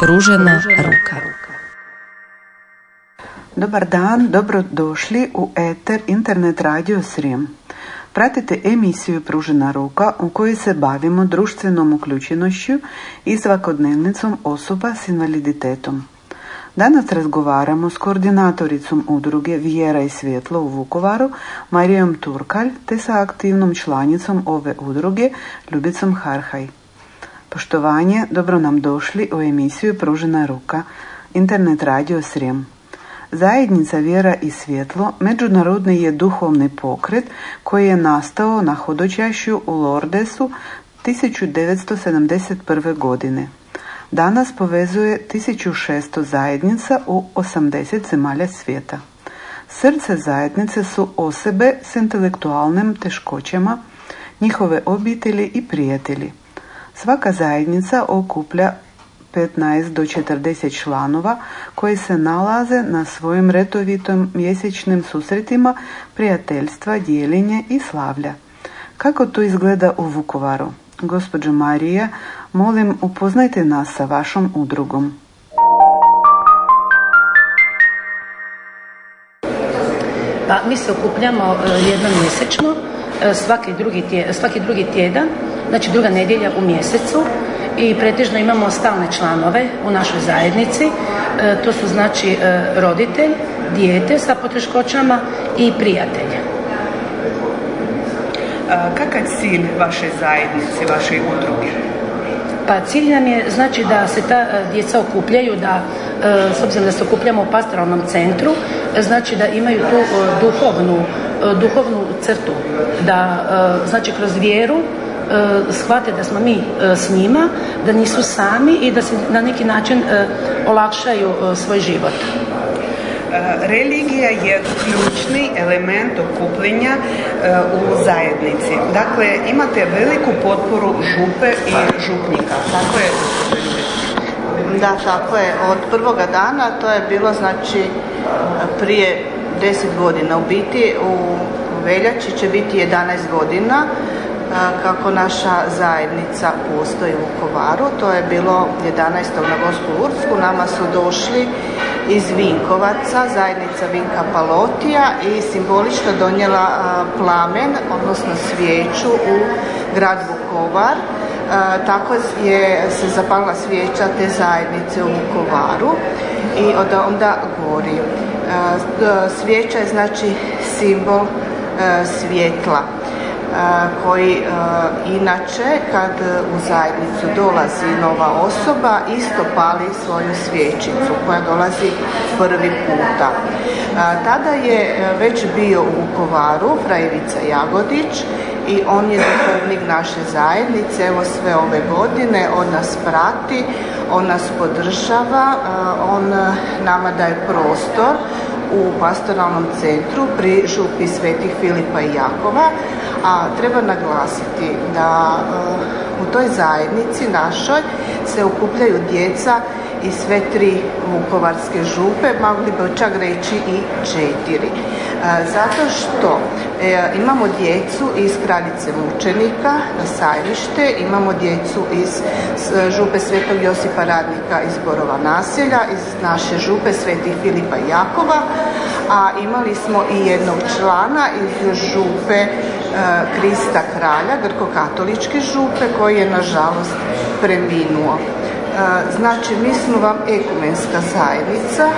Pružena ruka. Dobar dan, dobrodošli u Eter Internet Radio Srijem. Pratite emisiju Pružena ruka u kojoj se bavimo društvenom uključenošću i svakodnevnicom osoba s invaliditetom. Danas razgovaramo s koordinatoricom udruge Vjera i svjetlo u Vukovaru, Marijom Turkalj, te sa aktivnom članicom ove udruge, Ljubicom Harhaj. Poštovanje, dobro nam došli u emisiju Pružena ruka, internet radio Srijem. Zajednica Vjera i svjetlo međunarodni je duhovni pokret koji je nastao na hodočašju u Lordesu 1971. godine. Danas povezuje 1600 zajednica u 80 zemalja svijeta. Srce zajednice su osobe s intelektualnim teškoćama, njihove obitelji i prijatelji. Svaka zajednica okuplja 15 do 40 članova koji se nalaze na svojim retovitom mjesečnim susretima prijateljstva, dijelinje i slavlja. Kako to izgleda u Vukovaru? Gospođo Marija, molim upoznajte nas sa vašom udrugom. Pa mi se okupljamo e, jednom mjesečno, e, svaki drugi, svaki drugi tjedan, znači druga nedjelja u mjesecu i pretežno imamo stalne članove u našoj zajednici. E, to su znači roditelj, dijete sa poteškoćama i prijatelj. Kakav cilj vaše zajednice, vaše udruge? Pa cilj nam je znači da se ta djeca okupljaju, da s obzirom da se okupljamo u pastoralnom centru, znači da imaju tu duhovnu, duhovnu crtu, da znači kroz vjeru shvate da smo mi s njima, da nisu sami i da se na neki način olakšaju svoj život. Religija je ključni element okupljenja u zajednici. Dakle, imate veliku potporu župe i župnika. Tako je da, tako je. Od prvoga dana to je bilo znači prije 10 godina. U biti u veljači će biti 11 godina kako naša zajednica postoji u Vukovaru. To je bilo 11. na Gospu Ursku. Nama su došli iz Vinkovaca, zajednica Vinka Palotija i simbolično donijela plamen, odnosno svijeću u grad Vukovar tako je se zapalila svijeća te zajednice u Vukovaru i od onda gori. Svijeća je znači simbol svjetla koji inače kad u zajednicu dolazi nova osoba isto pali svoju svječicu koja dolazi prvi puta. Tada je već bio u Vukovaru Frajevica Jagodić i on je duhovnik naše zajednice, evo sve ove godine, on nas prati, on nas podržava, on nama daje prostor u pastoralnom centru pri župi Svetih Filipa i Jakova, a treba naglasiti da u toj zajednici našoj se okupljaju djeca i sve tri vukovarske župe, mogli bi čak reći i četiri. Zato što e, imamo djecu iz Kraljice mučenika na sajmište, imamo djecu iz župe Svetog Josipa Radnika iz Borova naselja, iz naše župe Svetih Filipa Jakova, a imali smo i jednog člana iz župe e, Krista Kralja, grko-katoličke župe, koji je nažalost preminuo. Znači, mi smo vam ekumenska zajednica.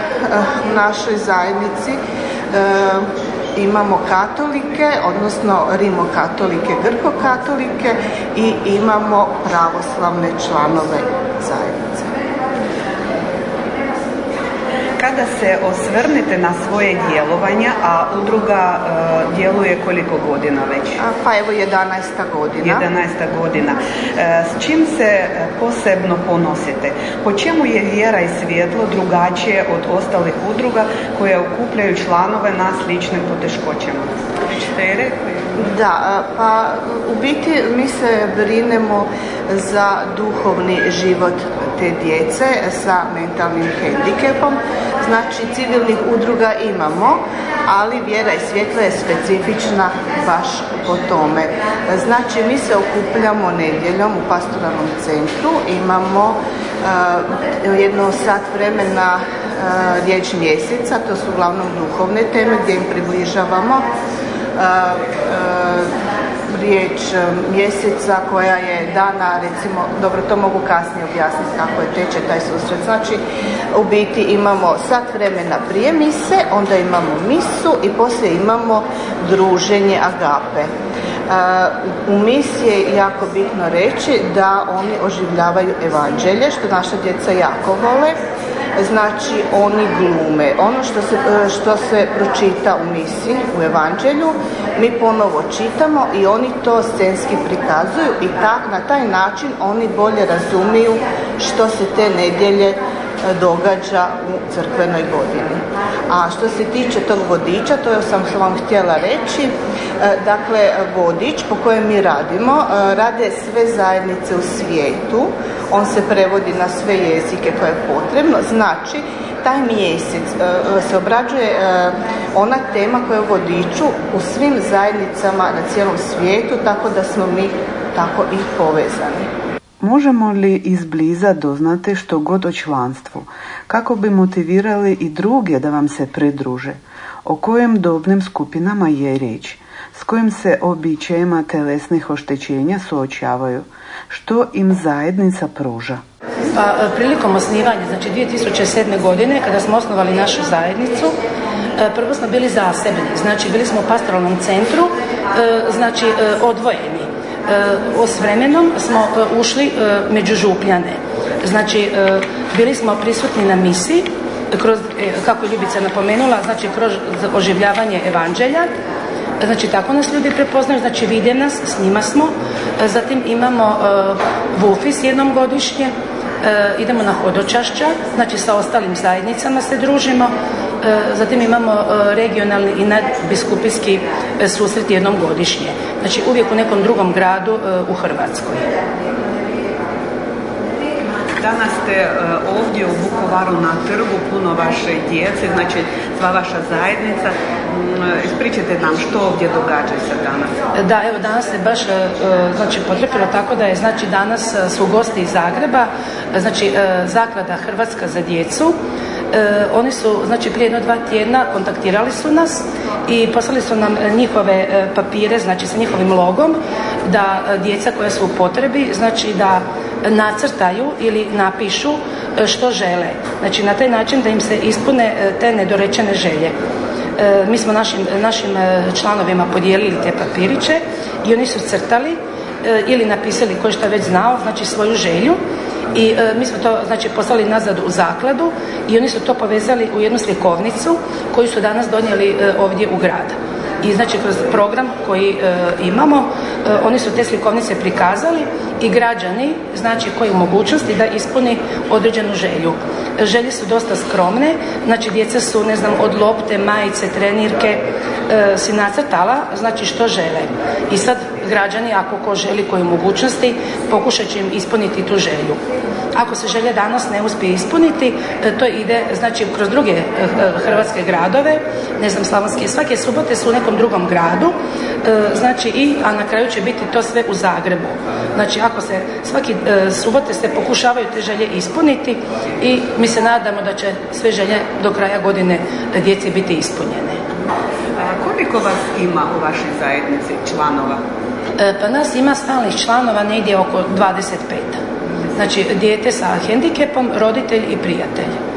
U našoj zajednici imamo katolike, odnosno rimokatolike, grkokatolike i imamo pravoslavne članove zajednice. Kada se osvrnete na svoje djelovanja, a udruga e, djeluje koliko godina već? pa evo 11. godina. 11. godina. E, s čim se posebno ponosite? Po čemu je vjera i svjetlo drugačije od ostalih udruga koje okupljaju članove na sličnim poteškoćama? Da, pa u biti mi se brinemo za duhovni život te djece sa mentalnim hendikepom. Znači civilnih udruga imamo, ali vjera i svjetla je specifična baš po tome. Znači mi se okupljamo nedjeljom u pastoralnom centru, imamo uh, jedno sat vremena uh, riječ mjeseca, to su uglavnom duhovne teme gdje im približavamo riječ mjeseca koja je dana, recimo, dobro to mogu kasnije objasniti kako je teče taj susret. Znači, u biti imamo sat vremena prije mise, onda imamo misu i poslije imamo druženje agape. U misiji je jako bitno reći da oni oživljavaju evanđelje, što naša djeca jako vole znači oni glume. Ono što se, e, što se pročita u misi, u evanđelju, mi ponovo čitamo i oni to scenski prikazuju i tak, na taj način oni bolje razumiju što se te nedjelje događa u crkvenoj godini. A što se tiče tog vodiča, to sam vam htjela reći, e, dakle vodič po kojem mi radimo, e, rade sve zajednice u svijetu, on se prevodi na sve jezike koje je potrebno, znači taj mjesec e, se obrađuje ona tema koja je u vodiču u svim zajednicama na cijelom svijetu, tako da smo mi tako i povezani. Možemo li izbliza doznati što god o članstvu, kako bi motivirali i druge da vam se pridruže? O kojim dobnim skupinama je riječ? Kojim se običajima telesnih oštećenja suočavaju? Što im zajednica pruža? Pa, e, prilikom osnivanja, znači 2007. godine, kada smo osnovali našu zajednicu, e, prvo smo bili zasebni, znači bili smo u pastoralnom centru, e, znači odvojeni s vremenom smo ušli među župljane. Znači, bili smo prisutni na misi, kroz, kako je Ljubica napomenula, znači kroz oživljavanje evanđelja, Znači tako nas ljudi prepoznaju, znači vide nas, s njima smo. Zatim imamo Vufis jednom godišnje, idemo na hodočašća, znači sa ostalim zajednicama se družimo. zatim imamo regionalni i nadbiskupijski susret jednom godišnje. Znači uvijek u nekom drugom gradu e, u Hrvatskoj. Danas ste e, ovdje u Vukovaru na trgu, puno vaše djece, znači sva vaša zajednica. Mm, ispričajte nam što ovdje događa se danas. Da, evo danas se baš e, znači, potrepilo tako da je znači danas su gosti iz Zagreba, znači zaklada Hrvatska za djecu. Oni su znači prije jedno dva tjedna kontaktirali su nas i poslali su nam e, njihove e, papire, znači sa njihovim logom, da e, djeca koja su u potrebi, znači da nacrtaju ili napišu što žele. Znači na taj način da im se ispune te nedorečene želje. Mi smo našim, našim članovima podijelili te papiriće i oni su crtali ili napisali koji šta već znao, znači svoju želju i e, mi smo to znači poslali nazad u zakladu i oni su to povezali u jednu slikovnicu koju su danas donijeli e, ovdje u grad. I znači kroz program koji e, imamo, oni su te slikovnice prikazali i građani, znači koji u mogućnosti da ispuni određenu želju. Želje su dosta skromne, znači djeca su, ne znam, od lopte, majice, trenirke, si nacrtala, znači što žele. I sad građani, ako ko želi koji mogućnosti, pokušat će im ispuniti tu želju. Ako se želja danas ne uspije ispuniti, e, to ide znači kroz druge e, e, hrvatske gradove, ne znam slavonske, svake subote su u nekom drugom gradu, znači i, a na kraju će biti to sve u Zagrebu. Znači ako se svaki subote se pokušavaju te želje ispuniti i mi se nadamo da će sve želje do kraja godine djeci biti ispunjene. koliko vas ima u vašoj zajednici članova? Pa nas ima stalnih članova negdje oko 25. Znači, dijete sa hendikepom, roditelj i prijatelj.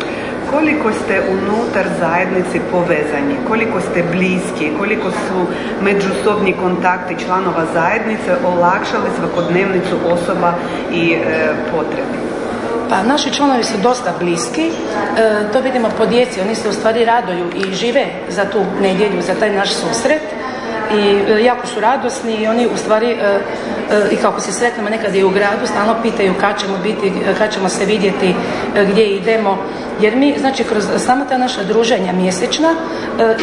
Koliko ste unutar zajednici povezani, koliko ste bliski, koliko su međusobni kontakti članova zajednice olakšali svakodnevnicu osoba i e, potrebi? Pa naši članovi su dosta bliski, e, to vidimo po djeci, oni se u stvari raduju i žive za tu nedjelju, za taj naš susret. I e, jako su radosni i oni u stvari e, i kako se sretnemo nekad i u gradu stalno pitaju kad ćemo biti, kad ćemo se vidjeti, gdje idemo. Jer mi znači kroz samo ta naša druženja mjesečna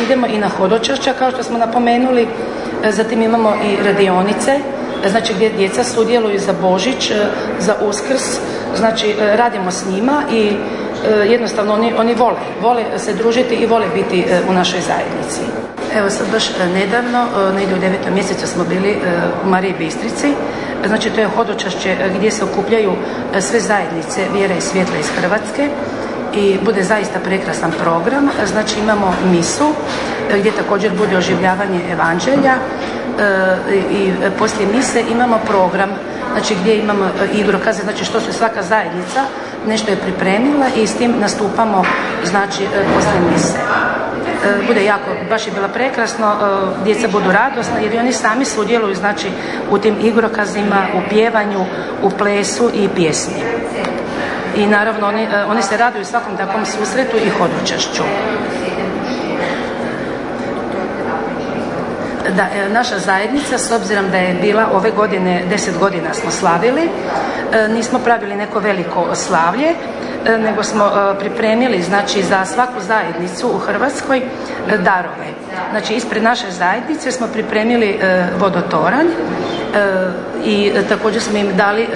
idemo i na hodočašća kao što smo napomenuli. Zatim imamo i radionice znači gdje djeca sudjeluju za Božić, za Uskrs, znači radimo s njima i jednostavno oni, oni vole, vole se družiti i vole biti u našoj zajednici. Evo sad baš nedavno, negdje u devetom mjesecu smo bili u Mariji Bistrici, znači to je hodočašće gdje se okupljaju sve zajednice vjere i svjetla iz Hrvatske i bude zaista prekrasan program. Znači imamo misu e, gdje također bude oživljavanje evanđelja e, i poslije mise imamo program znači gdje imamo e, igrokaze, znači što se svaka zajednica nešto je pripremila i s tim nastupamo znači poslije mise. Bude jako, baš je bilo prekrasno, djeca budu radosna jer oni sami sudjeluju znači u tim igrokazima, u pjevanju, u plesu i pjesmi i naravno oni, e, oni se raduju svakom takvom susretu i hodočašću. Da, e, naša zajednica, s obzirom da je bila ove godine, deset godina smo slavili, e, nismo pravili neko veliko slavlje, nego smo pripremili znači za svaku zajednicu u Hrvatskoj darove. Znači ispred naše zajednice smo pripremili vodotoranj i također smo im dali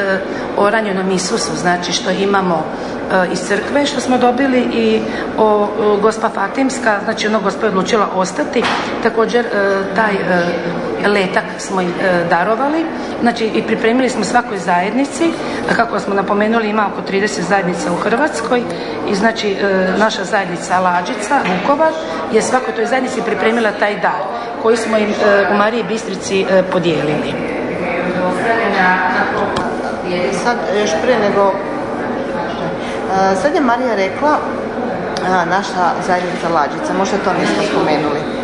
o ranjenom Isusu, znači što imamo e, iz crkve što smo dobili i o, gospa Fatimska, znači ono gospa je odlučila ostati, također e, taj e, letak smo im darovali, znači i pripremili smo svakoj zajednici, kako smo napomenuli ima oko 30 zajednica u Hrvatskoj i znači naša zajednica Lađica, Vukovar, je svakoj toj zajednici pripremila taj dar koji smo im u Mariji Bistrici podijelili. Sad, još prije nego... Sad je Marija rekla, naša zajednica Lađica, možda to nismo spomenuli.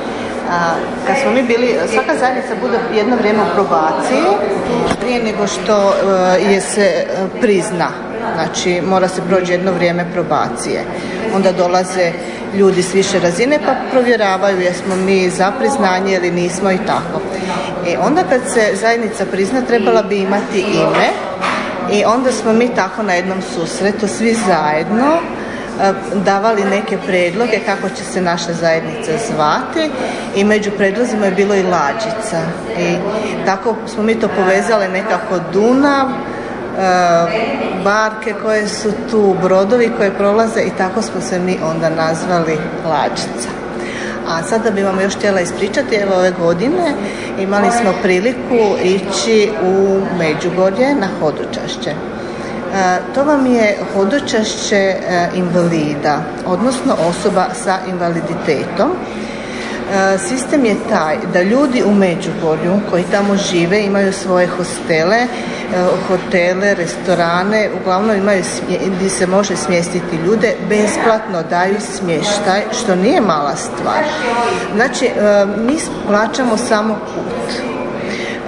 Kad smo mi bili, svaka zajednica bude jedno vrijeme u probaciji prije nego što je se prizna. Znači, mora se proći jedno vrijeme probacije. Onda dolaze ljudi s više razine pa provjeravaju jesmo mi za priznanje ili nismo i tako. I e, onda kad se zajednica prizna trebala bi imati ime i onda smo mi tako na jednom susretu svi zajedno e, davali neke predloge kako će se naša zajednica zvati i među predlozima je bilo i lađica i tako smo mi to povezali nekako Dunav e, barke koje su tu, brodovi koje prolaze i tako smo se mi onda nazvali lađica. A sada bi vam još htjela ispričati, evo ove godine imali smo priliku ići u Međugorje na hodočašće. E, to vam je hodočašće e, invalida, odnosno osoba sa invaliditetom. E, sistem je taj da ljudi u Međugorju koji tamo žive imaju svoje hostele hotele, restorane, uglavnom imaju gdje se može smjestiti ljude, besplatno daju smještaj, što nije mala stvar. Znači, mi plaćamo samo put.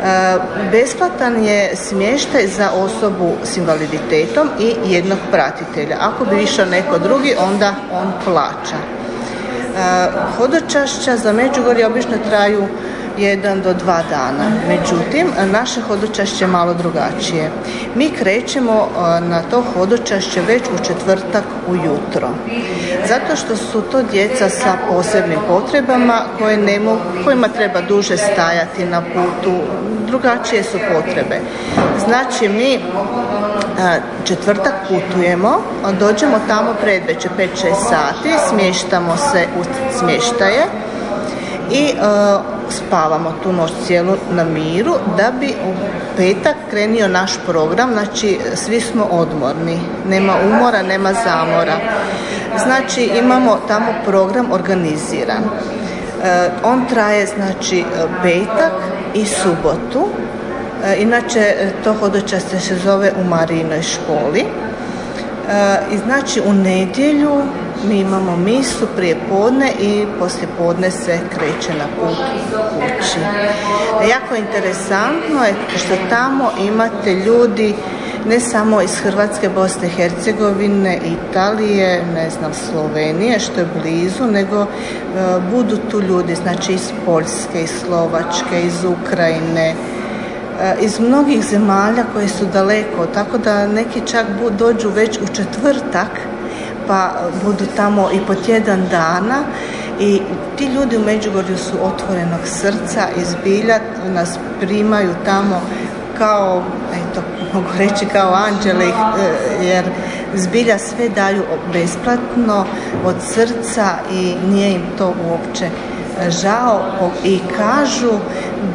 E, besplatan je smještaj za osobu s invaliditetom i jednog pratitelja. Ako bi išao neko drugi, onda on plaća. Hodočašća za Međugorje obično traju jedan do dva dana. Međutim, naše hodočašće je malo drugačije. Mi krećemo e, na to hodočašće već u četvrtak ujutro. Zato što su to djeca sa posebnim potrebama koje ne mogu, kojima treba duže stajati na putu, drugačije su potrebe. Znači mi e, četvrtak putujemo, dođemo tamo predveće 5-6 sati, smještamo se u smještaje i uh, spavamo tu noć cijelu na miru da bi u petak krenio naš program, znači svi smo odmorni, nema umora, nema zamora. Znači imamo tamo program organiziran. E, on traje znači petak i subotu. E, inače to hodočaste se zove u Marijinoj školi. E, I znači u nedjelju mi imamo misu prije podne i poslije podne se kreće na put kući. Jako interesantno je što tamo imate ljudi ne samo iz Hrvatske, Bosne Hercegovine, Italije, ne znam, Slovenije, što je blizu, nego e, budu tu ljudi, znači iz Poljske, iz Slovačke, iz Ukrajine, e, iz mnogih zemalja koje su daleko, tako da neki čak dođu već u četvrtak pa budu tamo i po tjedan dana i ti ljudi u Međugorju su otvorenog srca i zbilja nas primaju tamo kao, eto, mogu reći kao anđele, jer zbilja sve daju besplatno od srca i nije im to uopće žao. I kažu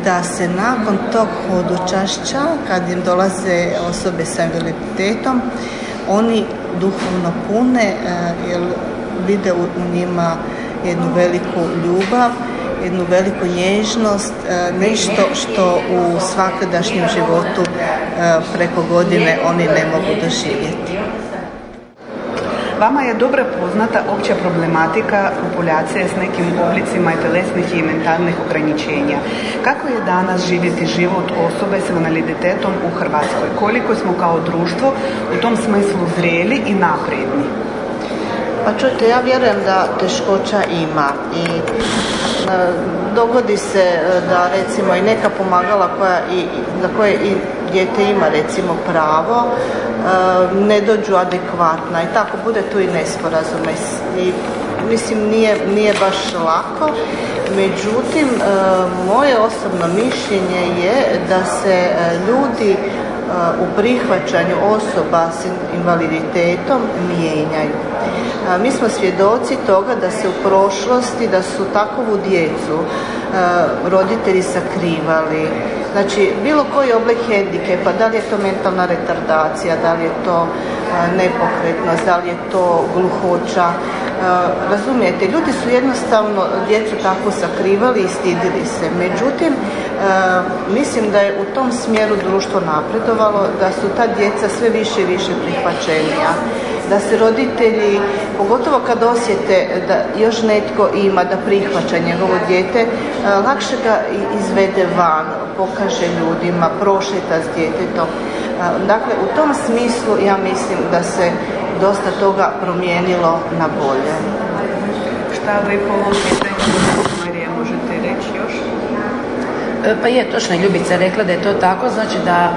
da se nakon tog hodočašća, kad im dolaze osobe sa invaliditetom, oni duhovno pune jer vide u njima jednu veliku ljubav, jednu veliku nježnost, nešto što u svakodašnjem životu preko godine oni ne mogu doživjeti. Vama je dobro poznata opća problematika populacije s nekim oblicima i telesnih i mentalnih ograničenja. Kako je danas živjeti život osobe s invaliditetom u Hrvatskoj? Koliko smo kao društvo u tom smislu zreli i napredni? Pa čujte, ja vjerujem da teškoća ima i e, dogodi se e, da recimo i neka pomagala koja i, za koje i dijete ima recimo pravo e, ne dođu adekvatna. I tako bude tu i nesporazume. I mislim nije, nije baš lako. Međutim moje osobno mišljenje je da se ljudi u prihvaćanju osoba s invaliditetom mijenjaju. Mi smo svjedoci toga da se u prošlosti, da su takovu djecu roditelji sakrivali. Znači, bilo koji oblik hendikepa, da li je to mentalna retardacija, da li je to nepokretnost, da li je to gluhoća. Razumijete, ljudi su jednostavno djecu tako sakrivali i stidili se. Međutim, mislim da je u tom smjeru društvo napredovalo, da su ta djeca sve više i više prihvaćenija da se roditelji, pogotovo kad osjete da još netko ima da prihvaća njegovo dijete, lakše ga izvede van, pokaže ljudima, prošeta s djetetom. Dakle, u tom smislu ja mislim da se dosta toga promijenilo na bolje. Šta vi po ovom pitanju, možete reći još? E, pa je, točno Ljubica rekla da je to tako, znači da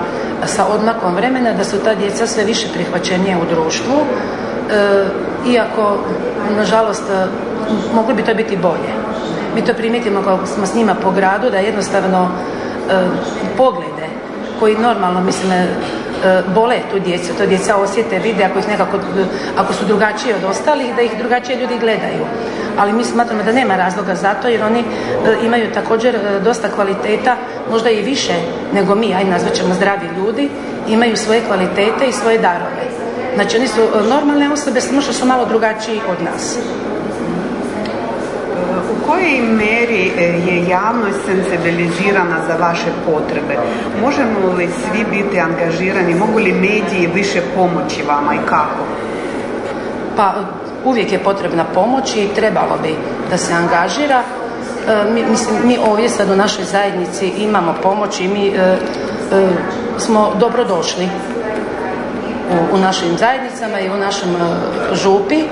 sa odmakom vremena da su ta djeca sve više prihvaćenije u društvu, e, iako, nažalost, e, mogli bi to biti bolje. Mi to primijetimo kako smo s njima po gradu, da jednostavno poglede koji normalno, mislim, bole tu djecu, to djeca osjete, vide ako ih nekako, ako su drugačiji od ostalih, da ih drugačije ljudi gledaju ali mi smatramo da nema razloga za to jer oni e, imaju također e, dosta kvaliteta, možda i više nego mi, aj nazvat ćemo zdravi ljudi, imaju svoje kvalitete i svoje darove. Znači oni su e, normalne osobe, samo što su malo drugačiji od nas. Kojoj meri je javnost sensibilizirana za vaše potrebe? Možemo li svi biti angažirani? Mogu li mediji više pomoći vama i kako? Pa uvijek je potrebna pomoć i trebalo bi da se angažira. E, mi, mislim, mi ovdje sad u našoj zajednici imamo pomoć i mi e, e, smo dobro došli u, u našim zajednicama i u našem župi.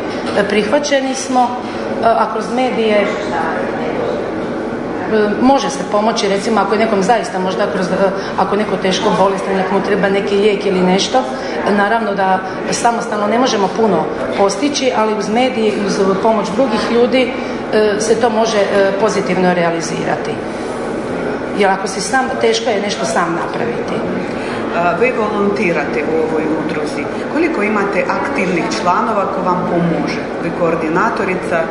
Prihvaćeni smo, a kroz medije može se pomoći recimo ako je nekom zaista možda kroz, ako neko teško bolestan, nek mu treba neki lijek ili nešto, naravno da samostalno ne možemo puno postići, ali uz medije uz pomoć drugih ljudi e, se to može e, pozitivno realizirati. Jer ako si sam, teško je nešto sam napraviti. Vi volontirate u ovoj udruzi. Koliko imate aktivnih članova ko vam pomože? Vi koordinatorica,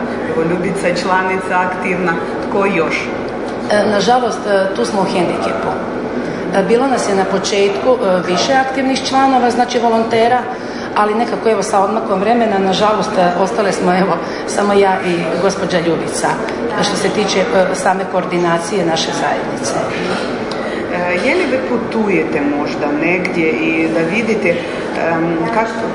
Ljubica je članica aktivna, tko još? E, nažalost, tu smo u hendikepu. E, bilo nas je na početku e, više aktivnih članova, znači volontera, ali nekako evo sa odmakom vremena, nažalost, e, ostale smo evo samo ja i gospođa Ljubica što se tiče same koordinacije naše zajednice. Je li vi putujete možda negdje i da vidite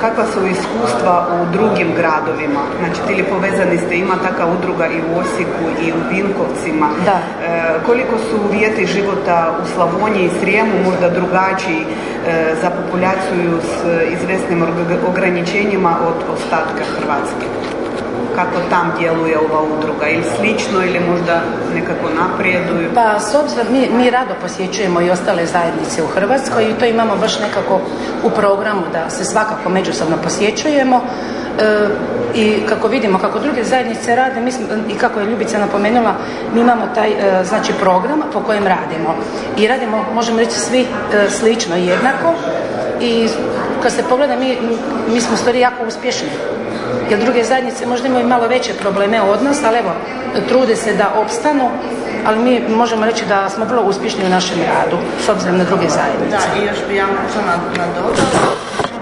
kakva su iskustva u drugim gradovima? Znači, ili povezani ste, ima takva udruga i u Osijeku i u Vinkovcima. Da. E, koliko su uvjeti života u Slavoniji i Srijemu možda drugačiji e, za populaciju s izvesnim ograničenjima od ostatka Hrvatske? Kako tam djeluje ova udruga ili slično ili možda nekako naprijeduju? Pa s obzirom mi, mi rado posjećujemo i ostale zajednice u Hrvatskoj i to imamo baš nekako u programu da se svakako međusobno posjećujemo. i kako vidimo kako druge zajednice rade mislim, i kako je Ljubica napomenula mi imamo taj znači program po kojem radimo i radimo možemo reći svi slično i jednako i kad se pogleda mi, mi smo stvari jako uspješni jer druge zajednice možda imaju malo veće probleme od nas ali evo trude se da opstanu ali mi možemo reći da smo vrlo uspješni u našem radu s obzirom na druge zajednice. Da, i još bi ja možda nadodala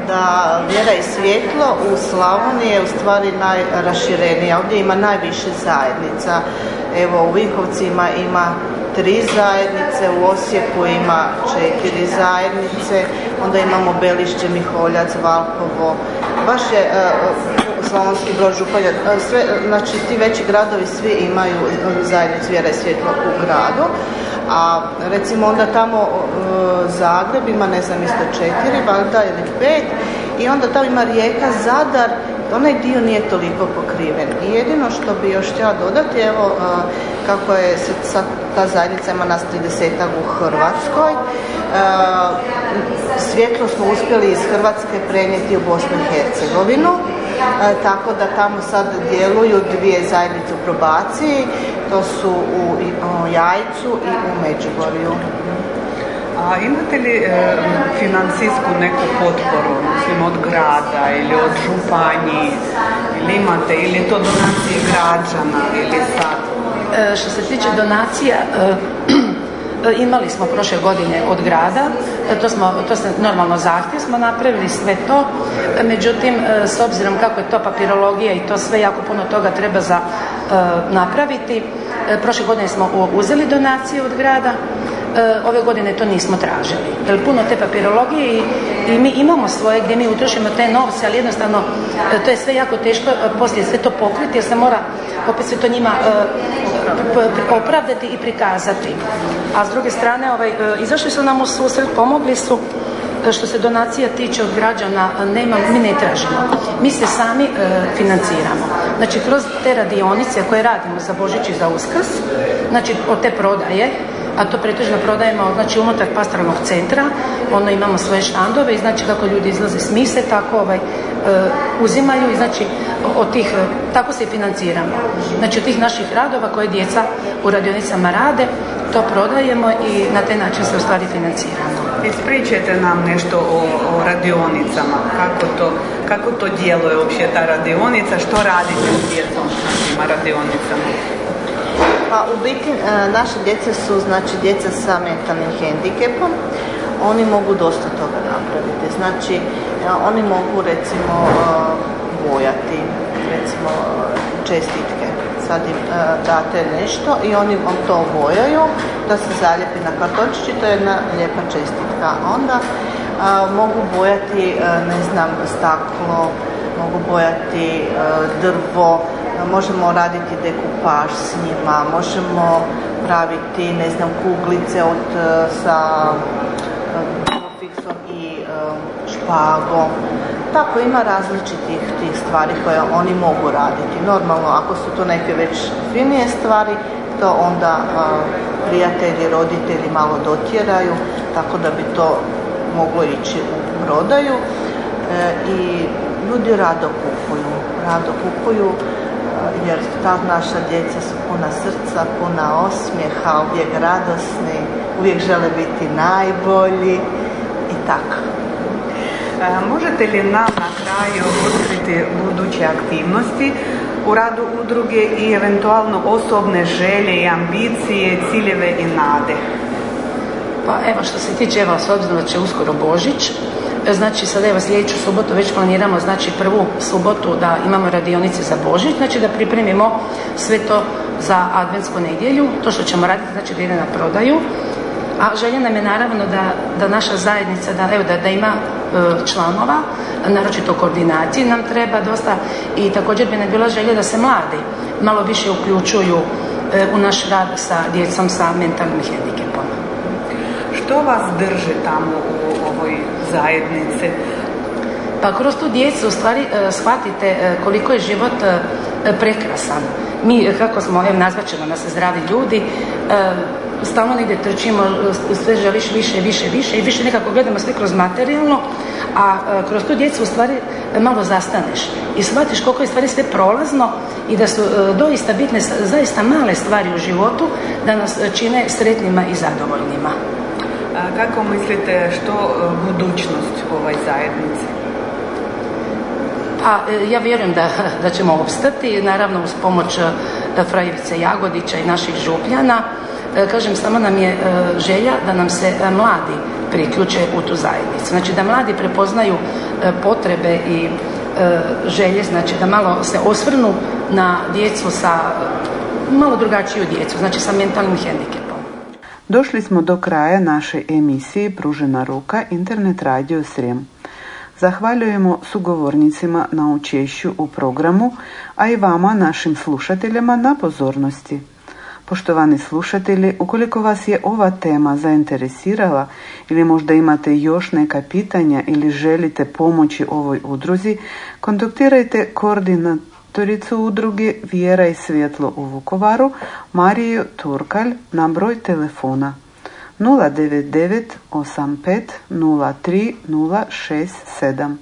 da vjera i svjetlo u Slavoniji je u stvari najraširenija. Ovdje ima najviše zajednica. Evo u Vinkovcima ima tri zajednice, u Osijeku ima četiri zajednice, onda imamo Belišće, Miholjac, Valkovo. Baš je uh, Slavonski broj Županja, e, sve, znači ti veći gradovi svi imaju zajednicu vjera i svjetlo u gradu. A recimo onda tamo Zagreb ima ne znam isto četiri, valjda ili pet i onda tamo ima Rijeka, Zadar, onaj dio nije toliko pokriven. I jedino što bi još htjela dodati, evo kako je sad ta zajednica ima nas 30 u Hrvatskoj, svjetlo smo uspjeli iz Hrvatske prenijeti u Bosnu i Hercegovinu, tako da tamo sad djeluju dvije zajednice u probaciji, to su u, Jajcu i u Međugorju. A imate li e, financijsku neku potporu, mislim od grada ili od županiji, ili imate, ili to donacije građana ili sad? E, što se tiče donacija, e, imali smo prošle godine od grada, e, to, smo, to se normalno zahtjev smo napravili sve to, međutim s obzirom kako je to papirologija i to sve jako puno toga treba za napraviti, prošle godine smo uzeli donacije od grada, ove godine to nismo tražili. Jer puno te papirologije i, i mi imamo svoje gdje mi utrošimo te novce, ali jednostavno to je sve jako teško poslije sve to pokriti jer se mora opet sve to njima opravdati i prikazati. A s druge strane, ovaj, e, izašli su nam u susret, pomogli su e, što se donacija tiče od građana, nema, mi ne tražimo. Mi se sami e, financiramo. Znači, kroz te radionice koje radimo za Božić i za Uskrs, znači od te prodaje, a to pretežno prodajemo znači unutar pastoralnog centra, ono imamo svoje štandove i znači kako ljudi izlaze s mise, tako ovaj, uzimaju i znači od tih, tako se i financiramo. Znači od tih naših radova koje djeca u radionicama rade, to prodajemo i na taj način se u stvari financiramo. Ispričajte nam nešto o, o radionicama, kako to, kako to djeluje uopće ta radionica, što radite s djecom na radionicama? Pa u biti e, naše djece su znači djeca sa mentalnim hendikepom, oni mogu dosta toga napraviti. Znači e, oni mogu recimo e, bojati recimo čestitke. Sad im e, date nešto i oni vam to obojaju da se zaljepi na kartončić i to je jedna lijepa čestitka. Onda e, mogu bojati e, ne znam staklo mogu bojati drvo možemo raditi dekupaž s njima možemo praviti ne znam kuglice od sa fiksom i špagom tako ima različitih tih stvari koje oni mogu raditi. Normalno, ako su to neke već finije stvari, to onda prijatelji, roditelji malo dotjeraju, tako da bi to moglo ići u prodaju. E, I ljudi rado kupuju, rado kupuju jer ta naša djeca su puna srca, puna osmijeha, uvijek radosni, uvijek žele biti najbolji i tako. Možete li nam na kraju otkriti buduće aktivnosti u radu udruge i eventualno osobne želje i ambicije, ciljeve i nade? Pa evo što se tiče, evo s obzirom da će uskoro Božić, znači sada evo sljedeću subotu već planiramo znači prvu subotu da imamo radionice za Božić, znači da pripremimo sve to za adventsku nedjelju, to što ćemo raditi znači da ide na prodaju, a želja nam je naravno da, da naša zajednica, da, evo, da, da ima e, članova, naročito koordinacije nam treba dosta i također bi nam bila želja da se mladi malo više uključuju e, u naš rad sa djecom sa mentalnim hendikepom. Što vas drži tamo u ovoj zajednici? Pa kroz tu djecu u stvari e, shvatite koliko je život prekrasan. Mi, kako smo, evo nazvaćemo nas zdravi ljudi, stalno negdje trčimo, sve želiš više, više, više i više nekako gledamo sve kroz materijalno, a e, kroz tu djecu u stvari malo zastaneš i shvatiš koliko je stvari sve prolazno i da su e, doista bitne zaista male stvari u životu da nas čine sretnima i zadovoljnima. A kako mislite što budućnost ovoj zajednici? Pa ja vjerujem da, da ćemo opstati, naravno uz pomoć Frajevice Jagodića i naših župljana. Kažem, samo nam je želja da nam se mladi priključe u tu zajednicu. Znači da mladi prepoznaju e, potrebe i e, želje, znači da malo se osvrnu na djecu sa malo drugačiju djecu, znači sa mentalnim hendikepom. Došli smo do kraja naše emisije Pružena ruka Internet radio Srijem. Zahvaljujemo sugovornicima na učešću u programu, a i vama, našim slušateljima, na pozornosti. Poštovani slušatelji, ukoliko vas je ova tema zainteresirala ili možda imate još neka pitanja ili želite pomoći ovoj udruzi, kontaktirajte koordinatoricu udruge Vjera i svjetlo u Vukovaru, Mariju Turkalj na broj telefona 099 85 03 067.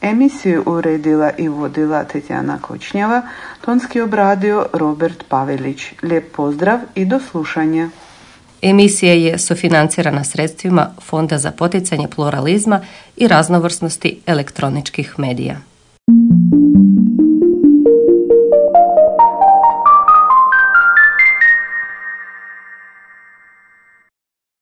Emisiju uredila i vodila Tetjana Kočnjava, tonski obradio Robert Pavelić. Lijep pozdrav i do slušanja. Emisija je sufinancirana sredstvima Fonda za poticanje pluralizma i raznovrsnosti elektroničkih medija.